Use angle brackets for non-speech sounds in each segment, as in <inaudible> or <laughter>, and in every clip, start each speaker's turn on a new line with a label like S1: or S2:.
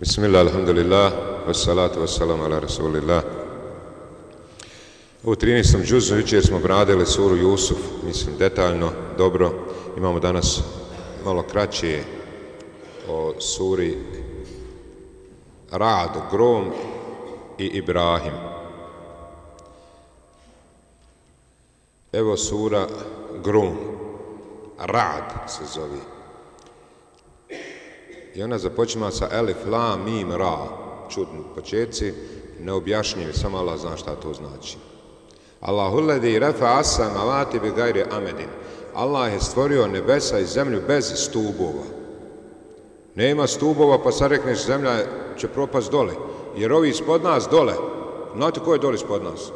S1: Bismillah, alhamdulillah, wassalatu wassalamu ala rasulillah. U 13. džuzu jučer smo bradili suru Jusuf, mislim detaljno, dobro. Imamo danas malo kraće o suri Rad, Grom i Ibrahim. Evo sura Grom, Rad se zove. I ona započima sa Elif, La, Mim, Ra. Čudni početci, neobjašnjivi, samo Allah zna šta to znači. Allahu ledi refa asam alati bi gajri amedin. Allah je stvorio nebesa i zemlju bez stubova. Nema stubova, pa sad rekneš zemlja će propast dole. Jer ovi ispod nas dole, znate ko je dole ispod nas?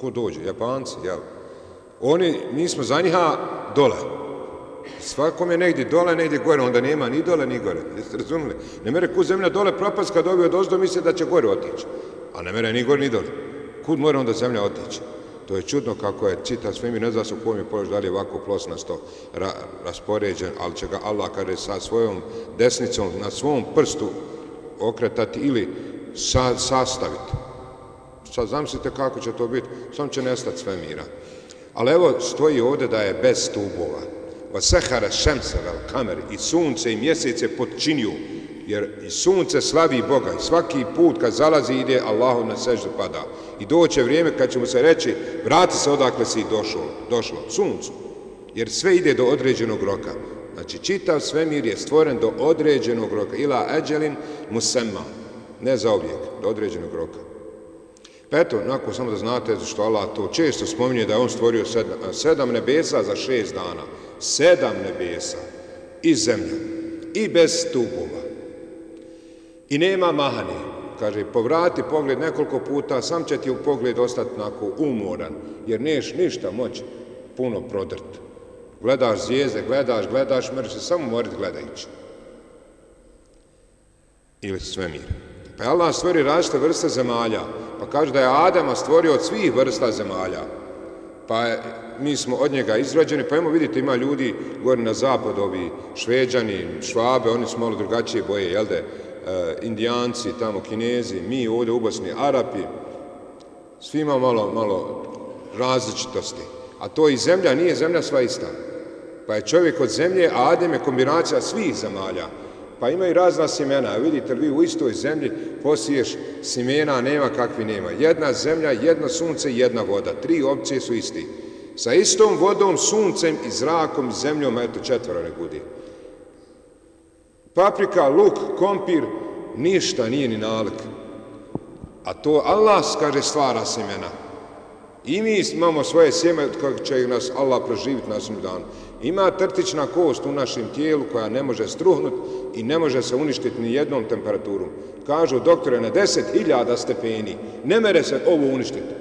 S1: Ko dođe? Japanci, jel? Oni, mi smo za njiha dole. Svakom je negdje dole, negdje gore, onda nema ni dole, ni gore. Jeste razumili? Ne mere ku zemlja dole propast kad ovi od misle da će gore otići. A ne mere ni gore, ni dole. Kud mora onda zemlja otići? To je čudno kako je čita svemi, ne zna se u kojem je polož, da li je ovako plosnasto ra, raspoređen, ali će ga Allah kada je sa svojom desnicom na svom prstu okretati ili sa, sastaviti. Sad zamislite kako će to biti, sam će nestati svemira. Ali evo stoji ovdje da je bez stubova Vasahara šemsa vel kamer i sunce i mjesece podčinio jer i sunce slavi Boga i svaki put kad zalazi ide Allahu na seždu pada. I doće vrijeme kad ćemo se reći vrati se odakle si došlo, došlo suncu. Jer sve ide do određenog roka. Znači čitav svemir je stvoren do određenog roka. Ila eđelin musemma ne za uvijek, do određenog roka. Pa eto, nakon samo da znate što Allah to često spominje da je on stvorio sedam, sedam nebesa za šest dana sedam nebesa i zemlja i bez stupova. I nema mahani. Kaže, povrati pogled nekoliko puta, sam će ti u pogled ostati nako umoran, jer neš ništa moći puno prodrt. Gledaš zvijezde, gledaš, gledaš, mreš se samo morit gledajući. Ili svemir. Pa je Allah stvori različite vrste zemalja, pa kaže da je Adama stvorio od svih vrsta zemalja. Pa mi smo od njega izrađeni, pa imamo vidite, ima ljudi gore na zapad, ovi šveđani, švabe, oni su malo drugačije boje, jel de, e, indijanci, tamo kinezi, mi ovdje u Bosni, Arapi, svi ima malo, malo različitosti. A to i zemlja, nije zemlja sva ista. Pa je čovjek od zemlje, a Adem je kombinacija svih zemalja. Pa ima i razna simena. Vidite li vi u istoj zemlji posiješ simena, nema kakvi nema. Jedna zemlja, jedno sunce, jedna voda. Tri opcije su isti sa istom vodom, suncem i zrakom zemljom, eto četvora ne budi. Paprika, luk, kompir, ništa nije ni nalik. A to Allah, kaže, stvara semena. I mi imamo svoje sjeme, kako će nas Allah proživiti na svom danu. Ima trtična kost u našem tijelu koja ne može struhnut i ne može se uništiti ni jednom temperaturom. Kažu doktore, na deset hiljada stepeni ne mere se ovo uništiti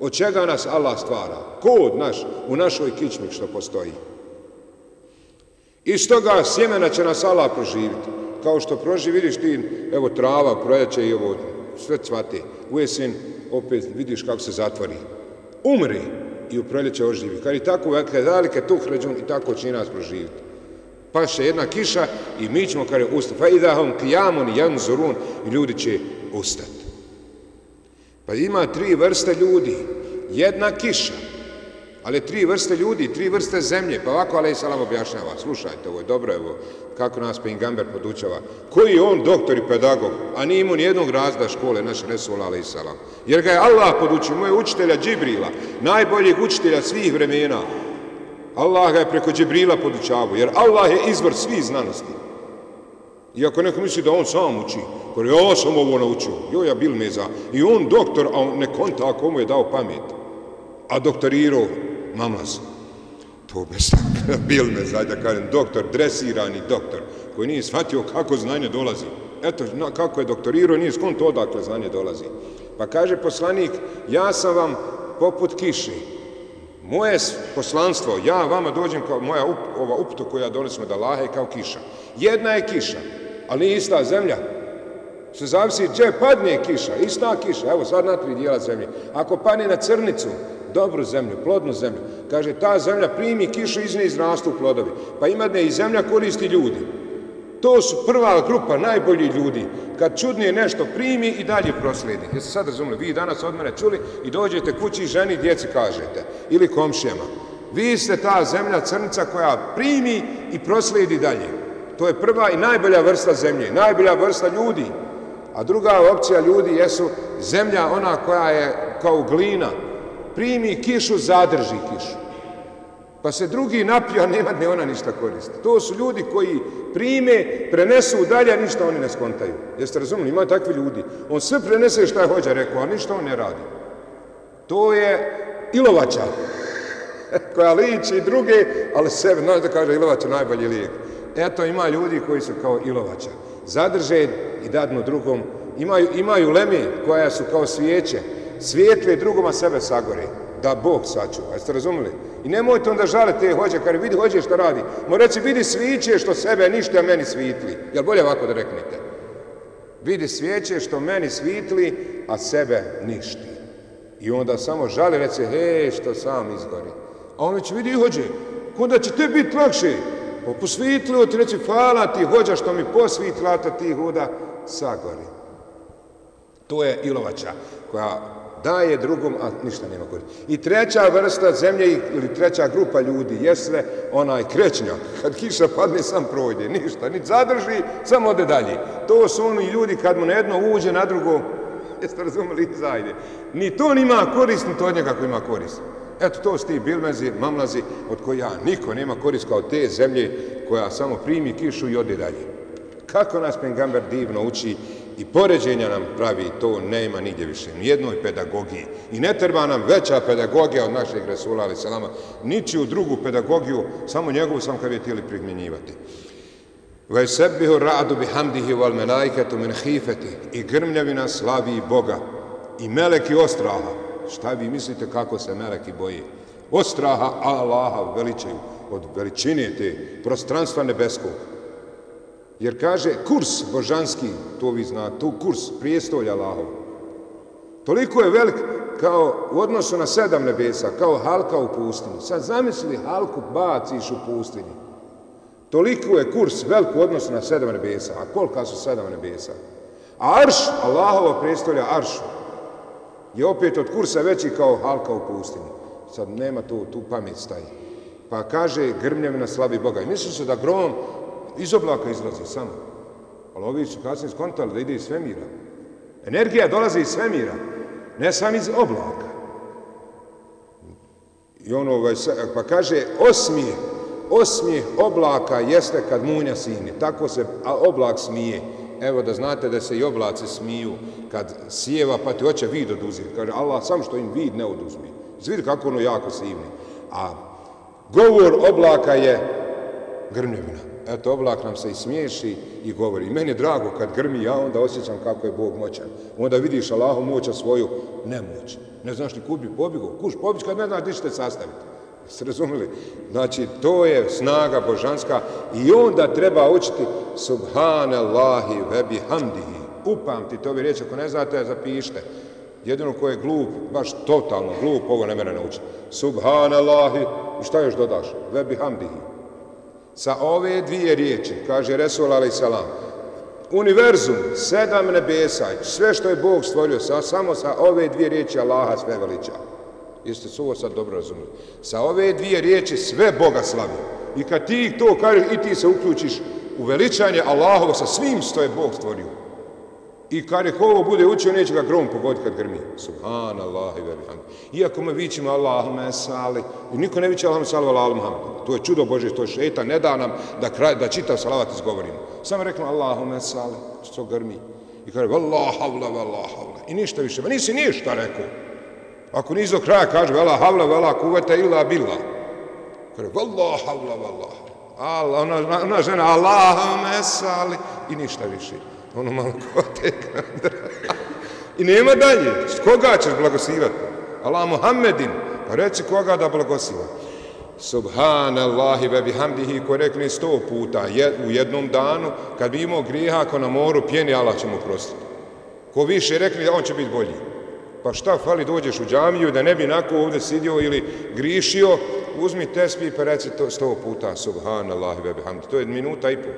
S1: od čega nas Allah stvara? Kod naš, u našoj kičmi što postoji. Iz toga sjemena će nas Allah proživiti. Kao što proživi, vidiš ti, evo trava, projeće i ovo, sve cvate. U jesen opet vidiš kako se zatvori. Umri i u proljeće oživi. Kad i tako dakle, velike dalike tu hređun i tako će nas proživiti. Paše jedna kiša i mi ćemo kada je ustav, fa idahom kijamun i janzurun i ljudi će ustati. Pa ima tri vrste ljudi. Jedna kiša, ali tri vrste ljudi, tri vrste zemlje. Pa ovako Ali Salam objašnjava, slušajte, ovo je dobro, evo, kako nas Pingamber podučava. Koji je on doktor i pedagog, a nije imao nijednog razda škole, naš Resul Ali Salam. Jer ga je Allah podučio, moje učitelja Džibrila, najboljeg učitelja svih vremena. Allah ga je preko Džibrila podučavao, jer Allah je izvor svih znanosti. I ako neko misli da on sam uči, Kore, ja sam ovo naučio. Joja bil meza. I on doktor, a on ne konta komu je dao pamet. A doktorirao mamaz. To be sam <laughs> bil me da kažem, doktor, dresirani doktor, koji nije shvatio kako znanje dolazi. Eto, na, kako je doktorirao, nije skonto odakle znanje dolazi. Pa kaže poslanik, ja sam vam poput kiše. Moje poslanstvo, ja vama dođem kao moja up, ova upto koja donesemo da lahe kao kiša. Jedna je kiša, ali nije ista zemlja. Se zavisi gdje padne kiša, ista kiša, evo sad na tri dijela zemlje. Ako padne na crnicu, dobru zemlju, plodnu zemlju, kaže ta zemlja primi kišu, iz nje izrastu plodovi. Pa ima ne i zemlja koristi ljudi. To su prva grupa najbolji ljudi. kad čudnije nešto primi i dalje prosledi. Jeste sad razumili? Vi danas od mene čuli i dođete kući i ženi djeci kažete. Ili komšijama. Vi ste ta zemlja crnica koja primi i prosledi dalje. To je prva i najbolja vrsta zemlje, najbolja vrsta ljudi. A druga opcija ljudi jesu zemlja ona koja je kao glina. Primi kišu, zadrži kišu. Pa se drugi napiju, a nema ne ona ništa koristi. To su ljudi koji prime, prenesu dalje, a ništa oni ne skontaju. Jeste razumili? Ima takvi ljudi. On sve prenese šta je hođa rekao, a ništa on ne radi. To je ilovača <laughs> koja liči druge, ali sebe, znaš da kaže ilovača najbolji lijek. Eto, ima ljudi koji su kao ilovača. Zadrže i dadnu drugom. Imaju, imaju leme koja su kao svijeće. Svijetle drugoma sebe sagore. Da Bog sačuva. Jeste razumili? I nemojte onda žale te hođe, kad vidi hođe što radi. Mo reći, vidi sviće što sebe ništa, a meni svitli. Jel bolje ovako da reknete? Vidi svijeće što meni svitli, a sebe ništi. I onda samo žali, reći, he, što sam izgori. A on će vidi hođe, onda će te biti lakše. Pa posvitlio ti, reći, hvala ti hođa što mi posvitla, ta ti huda sagori. To je ilovača koja daje drugom, a ništa nema koristi. I treća vrsta zemlje ili treća grupa ljudi je sve onaj krećnjak. Kad kiša padne, sam projde, ništa, ni zadrži, samo ode dalje. To su oni ljudi kad mu na jedno uđe, na drugo, <laughs> jeste razumeli, zajde. Ni to nima korist, ni to od njega koji ima korist. Eto, to su ti bilmezi, mamlazi, od koja niko nema korist kao te zemlje koja samo primi kišu i ode dalje. Kako nas Pengamber divno uči i poređenja nam pravi, to nema nigdje više, nijednoj pedagogiji. I ne treba nam veća pedagogija od našeg Resula, ali salama, niči u drugu pedagogiju, samo njegovu sam kad je tijeli primjenjivati. Vaj sebihu radu bi hamdihi wal melajketu min hifeti i grmljavina slavi Boga i meleki ostraha. Šta vi mislite kako se meleki boji? Ostraha Allaha veličaju od veličine te prostranstva nebeskog. Jer kaže kurs božanski, to vi zna, tu kurs prijestolja Allahov. Toliko je velik kao u odnosu na sedam nebesa, kao halka u pustinji. Sad zamisli halku baciš u pustinji. Toliko je kurs velik u odnosu na sedam nebesa. A kolika su sedam nebesa? A arš, Allahovo prijestolja arš, je opet od kursa veći kao halka u pustinji. Sad nema tu, tu pamet staje. Pa kaže grmljavina slabi Boga. I misli se da grom iz oblaka izlazi samo. Ali ovi su kasnije skontali da ide iz svemira. Energija dolazi iz svemira, ne sam iz oblaka. I ono, ovaj, pa kaže, osmije, osmije oblaka jeste kad munja sini. Tako se oblak smije. Evo da znate da se i oblaci smiju kad sjeva pa ti hoće vid oduzeti. Kaže, Allah sam što im vid ne oduzmi. Zvidi kako ono jako sivni. A govor oblaka je grmljevina eto, oblak nam se i smiješi i govori. I meni je drago kad grmi ja, onda osjećam kako je Bog moćan. Onda vidiš Allahu moća svoju nemoć. Ne znaš ni kud bi pobjegao. Kuš pobjeć kad ne znaš gdje ćete sastaviti. <laughs> Ste razumeli? Znači, to je snaga božanska i onda treba učiti Subhanallahi vebi hamdihi. Upamtite ove riječi, ako ne znate, zapišite. Jedino ko je glup, baš totalno glup, ovo ne mene nauči. Subhanallahi, i šta još dodaš? Vebi hamdihi. Sa ove dvije riječi, kaže Resul alaih salam, univerzum, sedam nebesa, sve što je Bog stvorio, sa, samo sa ove dvije riječi Allaha sve veliča. Jeste su ovo sad dobro razumili? Sa ove dvije riječi sve Boga slavi. I kad ti to kaže i ti se uključiš u veličanje Allahovo sa svim što je Bog stvorio. I kad je ovo bude učio, neće ga grom pogoditi kad grmi. Subhanallah i vebihan. Iako me vićemo Allahume sali, i niko ne viće Allahume sali, Allah Muhammed. To je čudo Bože, to je šeta, ne da nam da, kraj, da čitav salavat izgovorimo. Samo rekli Allahume sali, što grmi. I kaže, vallah havla, vallah havla. I ništa više, ma nisi ništa rekao. Ako nisi do kraja kaže, vallah havla, vallah kuveta illa billah. Kaže, vallah havla, vallah. Allah, ona, ona žena, Allahume sali, i ništa više ono malo kote I nema dalje. Koga ćeš blagosivati? Allah Muhammedin. Pa reci koga da blagosiva. Subhanallahi ve bihamdihi ko rekne sto puta u jednom danu kad bi imao grijeha ako na moru pjeni Allah će mu prostiti. Ko više rekne on će biti bolji. Pa šta fali dođeš u džamiju da ne bi nako ovdje sidio ili grišio uzmi tespi pa reci to sto puta Subhanallahi ve bihamdihi. To je minuta i pol.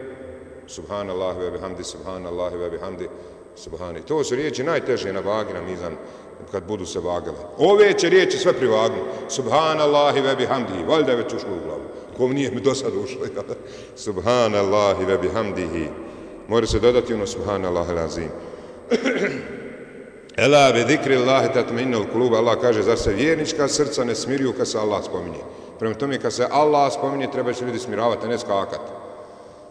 S1: Subhanallah ve bihamdi, subhanallah ve bihamdi, subhani. To su riječi najteže na vagi na mizan kad budu se vagale. Ove će riječi sve privagnu. Subhanallah ve bihamdi. Valjda je već ušlo u glavu. Ko nije mi do sada ušlo. Subhanallah ve bihamdihi. Mora se dodati ono subhanallah lazim. <clears throat> Ela bi zikri Allahi tatminu kluba. Allah kaže, zar se vjernička srca ne smiruju kad se Allah spominje? Prema tome, kad se Allah spominje, treba se ljudi smiravati, a ne skakati.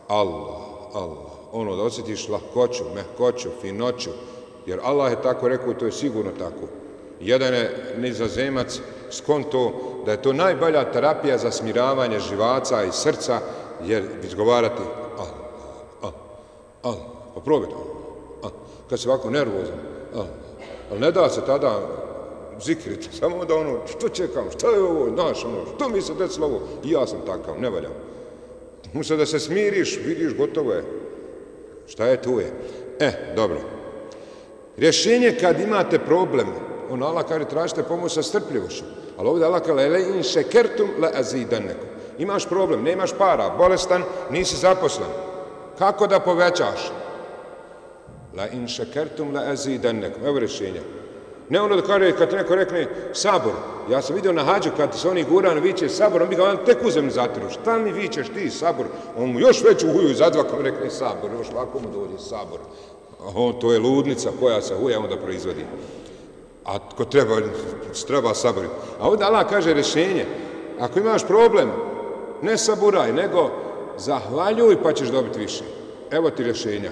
S1: Allah, Allah. Ono, da osjetiš lahkoću, mehkoću, finoću. Jer Allah je tako rekao to je sigurno tako. Jedan je nizazemac skonto da je to najbolja terapija za smiravanje živaca i srca, jer izgovarati Allah, Allah, Allah. Pa probajte. Allah. Kad se ovako nervozan, Allah. Ali ne da se tada zikriti, <laughs> samo da ono, što čekam, šta je ovo, znaš, ono, što mi se desilo ovo, i ja sam takav, ne valjam. Musa da se smiriš, vidiš, gotovo je. Šta je tu je? E, dobro. Rješenje kad imate problem, ono Allah kaže, tražite pomoć sa strpljivošću. Ali ovdje Allah kaže, le in šekertum le azidan neko. Imaš problem, nemaš para, bolestan, nisi zaposlen. Kako da povećaš? La in šekertum la azidannakum. Evo rješenja. Ne ono da kaže, kad neko rekne sabor, ja sam vidio na hađu kad se oni guran viće sabor, on bi ga on tek uzem zatiru. Šta mi vićeš ti sabor? On mu još veću huju zadva kad rekne sabor, još lako mu dođe sabor. O, to je ludnica koja se huja onda proizvodi. A ko treba, treba sabor. A ovdje Allah kaže rješenje. Ako imaš problem, ne saburaj, nego zahvaljuj pa ćeš dobiti više. Evo ti rješenja.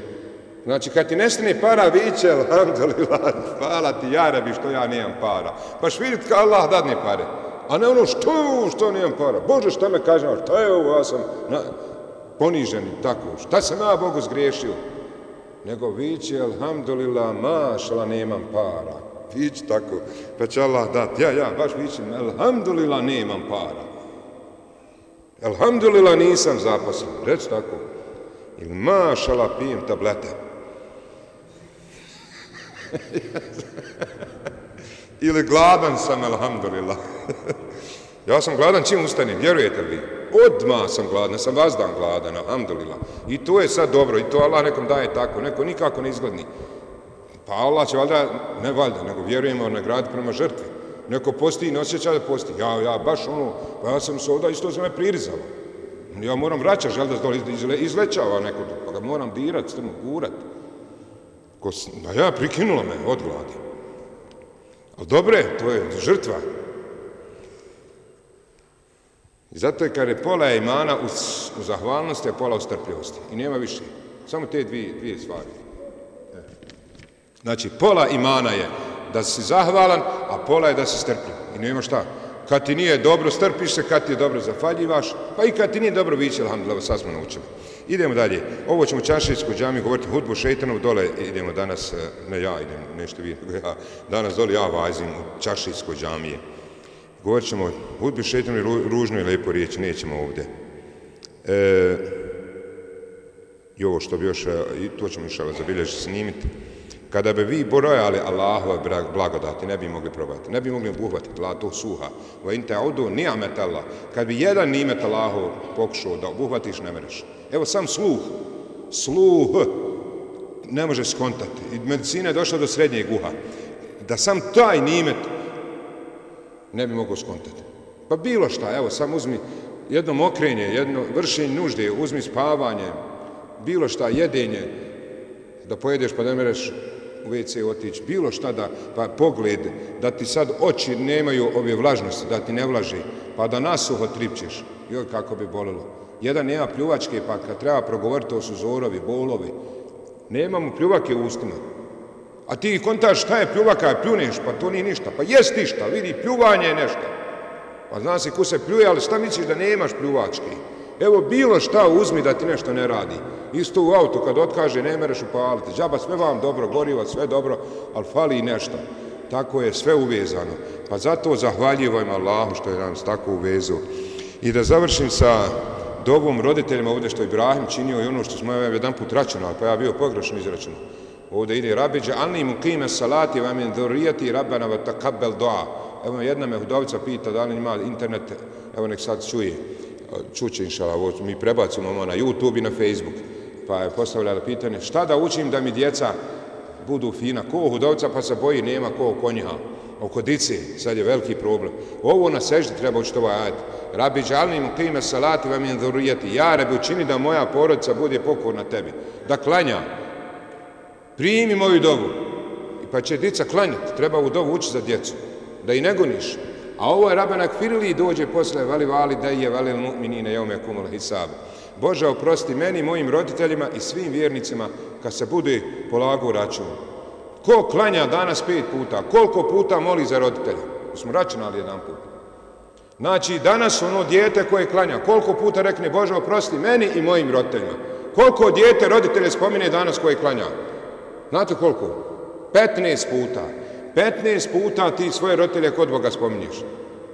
S1: Znači, kad ti nestane para, viće, alhamdulillah, hvala ti, jarabi, što ja nijem para. Paš vidjeti kao Allah dadne pare. A ne ono, što je ovo, što nijem para? Bože, što me kažem, šta je ovo, ja sam na, ponižen i tako. Šta sam ja Bogu zgriješio? Nego viće, alhamdulillah, mašala, nemam para. Viće tako, pa će Allah dat, Ja, ja, baš viće, alhamdulillah, nemam para. Alhamdulillah, nisam zaposlen. Reci tako. Ili mašala, pijem tablete. <laughs> Ili gladan sam, alhamdulillah. <laughs> ja sam gladan čim ustanem, vjerujete li? Odma sam gladan, sam vazdan gladan, alhamdulillah. I to je sad dobro, i to Allah nekom daje tako, neko nikako ne izgladni. Pa Allah će valjda, ne valjda, nego vjerujemo na grad prema žrtvi. Neko posti i ne osjeća da posti. Ja, ja, baš ono, pa ja sam se ovdje isto za me pririzalo. Ja moram vraćati, žel da izlećava neko, pa ga moram dirat, strmo, gurat. Ko, a ja prikinula me od gladi. Ali dobre, to je žrtva. I zato je kada je pola imana u, u zahvalnosti, a pola u strpljivosti. I nema više. Samo te dvije, dvije stvari. E. Znači, pola imana je da si zahvalan, a pola je da si strpljiv. I nema šta. Kad ti nije dobro, strpiš se, kad ti je dobro, zafaljivaš, pa i kad ti nije dobro, viće, alhamdulillah, sad smo naučili. Idemo dalje. Ovo ćemo čašijsku džamiju govoriti hudbu šeitanov dole. Idemo danas, eh, ne ja idem, nešto vi, <laughs> ja, danas dole ja vazim u čašijskoj džamije. Govorit ćemo hudbu šeitanov ružno i lepo riječ, nećemo ovdje. E, I ovo što bi još, eh, i to ćemo išala zabilježiti, snimiti. Kada bi vi brojali Allahove blagodati, ne bi mogli probati, ne bi mogli obuhvatiti, la to suha. Va in ta'udu audu Allah. Kad bi jedan nimet Allahov pokušao da obuhvatiš, ne mereš. Evo sam sluh, sluh, ne može skontati. I medicina je došla do srednjeg uha. Da sam taj nimet ne bi mogao skontati. Pa bilo šta, evo sam uzmi jedno mokrenje, jedno vršenje nužde, uzmi spavanje, bilo šta, jedenje, da pojedeš pa ne mereš u WC otići, bilo šta da, pa pogled, da ti sad oči nemaju ove vlažnosti, da ti ne vlaži, pa da nasuho tripćeš, joj kako bi bolilo. Jedan nema pljuvačke, pa kad treba progovoriti, to su zorovi, bolovi. Nemamo pljuvake u ustima. A ti kontaš šta je pljuvaka, pljuneš, pa to nije ništa. Pa jest ništa, vidi, pljuvanje je nešto. Pa zna se ko se pljuje, ali šta misliš da nemaš pljuvačke? Evo, bilo šta uzmi da ti nešto ne radi. Isto u auto, kad otkaže, ne mereš upaliti. Džaba, sve vam dobro, goriva, sve dobro, ali fali i nešto. Tako je sve uvezano. Pa zato zahvaljivajmo Allahu što je nam tako uvezu. I da završim sa dobom roditeljima ovdje što je Ibrahim činio i ono što smo jedan put računali, pa ja bio pogrešno izračunao. Ovdje ide Rabiđa, ali mu kime salati vam je dorijati rabana va takabel doa. Evo jedna me hudovica pita da li ima internet, evo nek sad čuje čuće inšala, ovo mi prebacimo ono na YouTube i na Facebook. pa je postavljala pitanje šta da učim da mi djeca budu fina, ko hudovca pa se boji nema ko konjiha oko dice, sad je veliki problem. Ovo na seždi treba učiti ovaj ajed. Rabi džalni mu kime salati vam je dhurijeti. Ja, rabi, učini da moja porodica bude pokorna tebi. Da klanja. Primi moju dovu. Pa će dica klanjati. Treba u dovu učiti za djecu. Da i ne goniš. A ovo je Rabena Kfirli i dođe posle vali vali da je vali mu'minine jaume kumul hisabu. Bože, oprosti meni, mojim roditeljima i svim vjernicima kad se bude polago račun. Ko klanja danas pet puta? Koliko puta moli za roditelja? Smo računali jedan put. Znači, danas ono dijete koje klanja, koliko puta rekne Bože, oprosti meni i mojim roditeljima? Koliko dijete roditelje spomine danas koje klanja? Znate koliko? 15 puta. 15 puta ti svoje roditelje kod Boga spominješ.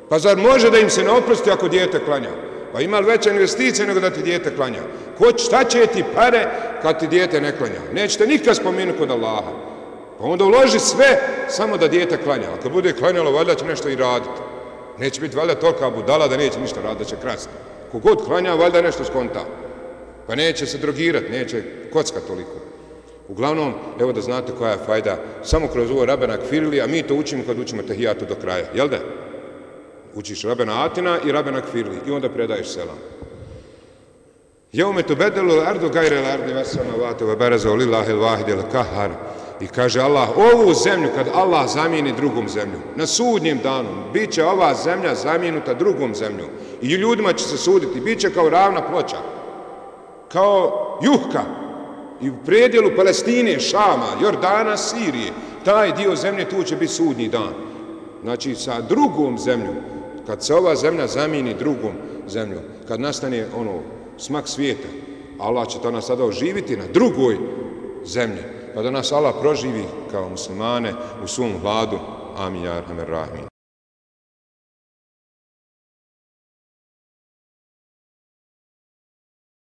S1: Pa zar može da im se ne oprosti ako dijete klanja? Pa ima li veća investicija nego da ti dijete klanja? Ko, šta će ti pare kad ti dijete ne klanja? Nećete nikad spomenuti kod Allaha. Pa onda uloži sve samo da dijete klanja. Ako bude klanjalo, valjda će nešto i raditi. Neće biti valjda tolika budala da neće ništa raditi, da će krasti. Kogod klanja, valjda nešto skonta. Pa neće se drogirati, neće kocka toliko. Uglavnom, evo da znate koja je fajda, samo kroz ovo rabena kfirili, a mi to učimo kad učimo tehijatu do kraja. Jel da? Učiš rabena atina i rabena kfirili i onda predaješ selam. Jeume to bedelu ardu gajre lardi vasama vate ve bereze lillahi l-vahidi l-kahar. I kaže Allah, ovu zemlju, kad Allah zamijeni drugom zemlju, na sudnjem danu, bit će ova zemlja zamijenuta drugom zemlju. I ljudima će se suditi, bit će kao ravna ploča, kao juhka. I u predjelu Palestine, Šama, Jordana, Sirije, taj dio zemlje tu će biti sudnji dan. Znači, sa drugom zemljom, kad se ova zemlja zamijeni drugom zemljom, kad nastane ono smak svijeta, Allah će to nas sada oživiti na drugoj zemlji pa da nas Allah proživi kao muslimane u svom vladu. Amin, ja, rahmin.